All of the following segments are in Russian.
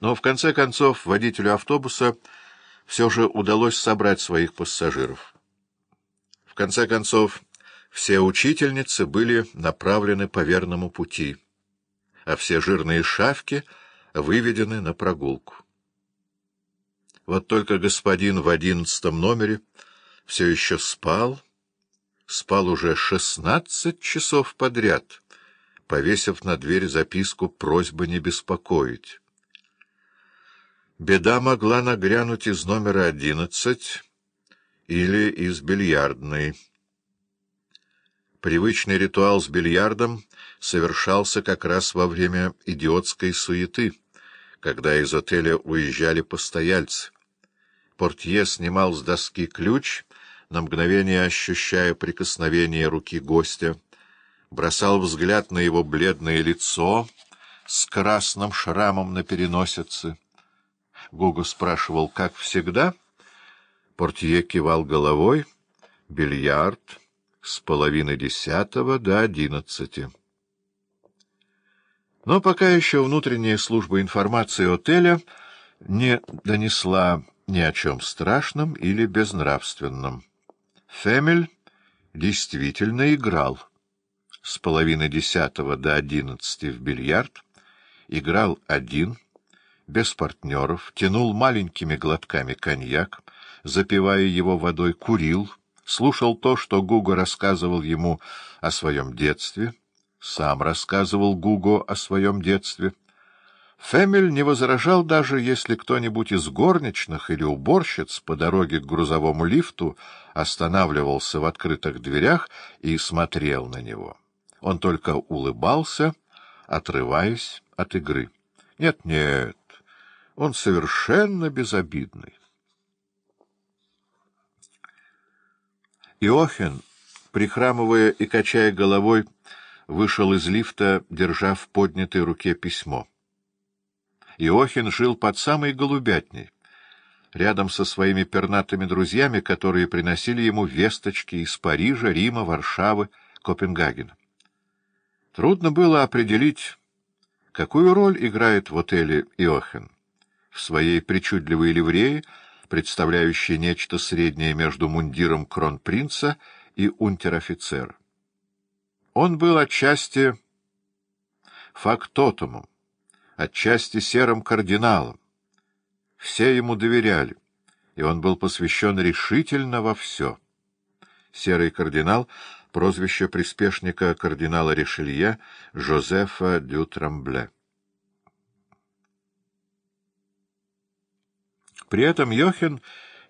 Но в конце концов водителю автобуса все же удалось собрать своих пассажиров. В конце концов, все учительницы были направлены по верному пути, а все жирные шавки выведены на прогулку. Вот только господин в одиннадцатом номере все еще спал, спал уже шестнадцать часов подряд, повесив на дверь записку «Просьба не беспокоить». Беда могла нагрянуть из номера одиннадцать или из бильярдной. Привычный ритуал с бильярдом совершался как раз во время идиотской суеты, когда из отеля уезжали постояльцы. Портье снимал с доски ключ, на мгновение ощущая прикосновение руки гостя, бросал взгляд на его бледное лицо с красным шрамом на переносице, Гуго спрашивал, как всегда. Портье кивал головой. Бильярд с половины десятого до одиннадцати. Но пока еще внутренняя служба информации отеля не донесла ни о чем страшном или безнравственном. Фемель действительно играл. С половины десятого до одиннадцати в бильярд играл один — без партнеров, тянул маленькими глотками коньяк, запивая его водой, курил, слушал то, что Гуго рассказывал ему о своем детстве, сам рассказывал Гуго о своем детстве. Фемель не возражал даже, если кто-нибудь из горничных или уборщиц по дороге к грузовому лифту останавливался в открытых дверях и смотрел на него. Он только улыбался, отрываясь от игры. Нет-нет, он совершенно безобидный. Иохин, прихрамывая и качая головой, вышел из лифта, держа в поднятой руке письмо. Иохин жил под самой голубятней, рядом со своими пернатыми друзьями, которые приносили ему весточки из Парижа, Рима, Варшавы, Копенгагена. Трудно было определить, какую роль играет в отеле Иохин в своей причудливой ливрее, представляющей нечто среднее между мундиром кронпринца и унтер-офицера. Он был отчасти фактотумом, отчасти серым кардиналом. Все ему доверяли, и он был посвящен решительно во все. Серый кардинал — прозвище приспешника кардинала Ришелье Жозефа дю Трамбле. При этом Йохин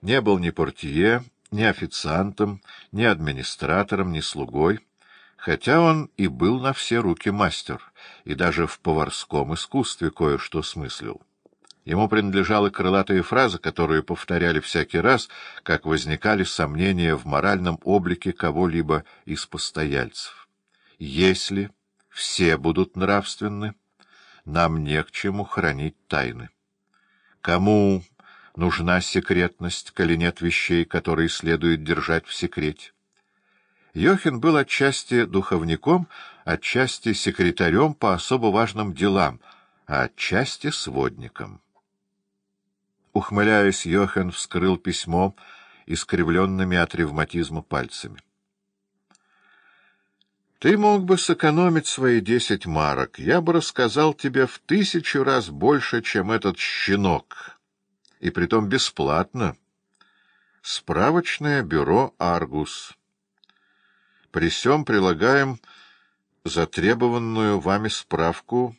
не был ни портье, ни официантом, ни администратором, ни слугой, хотя он и был на все руки мастер, и даже в поварском искусстве кое-что смыслил. Ему принадлежала крылатая фраза, которую повторяли всякий раз, как возникали сомнения в моральном облике кого-либо из постояльцев. «Если все будут нравственны, нам не к чему хранить тайны. Кому нужна секретность, коли нет вещей, которые следует держать в секрете. Йохин был отчасти духовником, отчасти секретарем по особо важным делам, а отчасти сводником. Ухмыляясь, Йохин вскрыл письмо искривленными от ревматизма пальцами. — Ты мог бы сэкономить свои десять марок. Я бы рассказал тебе в тысячу раз больше, чем этот щенок и притом бесплатно. Справочное бюро «Аргус». При сём прилагаем затребованную вами справку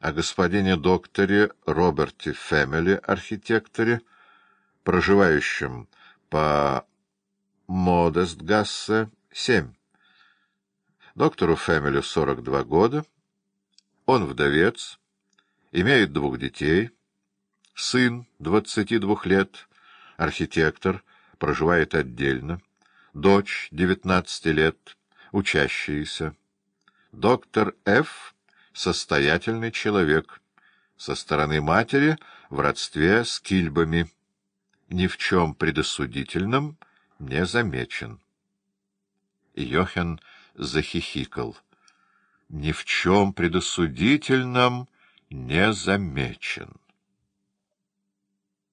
о господине докторе Роберте Фэмили, архитекторе, проживающем по Модестгассе, 7. Доктору Фэмилю 42 года, он вдовец, имеет двух детей — Сын, двадцати двух лет, архитектор, проживает отдельно. Дочь, девятнадцати лет, учащаяся. Доктор Ф. — состоятельный человек. Со стороны матери в родстве с кильбами. Ни в чем предосудительном не замечен. Йохен захихикал. — Ни в чем предосудительном не замечен.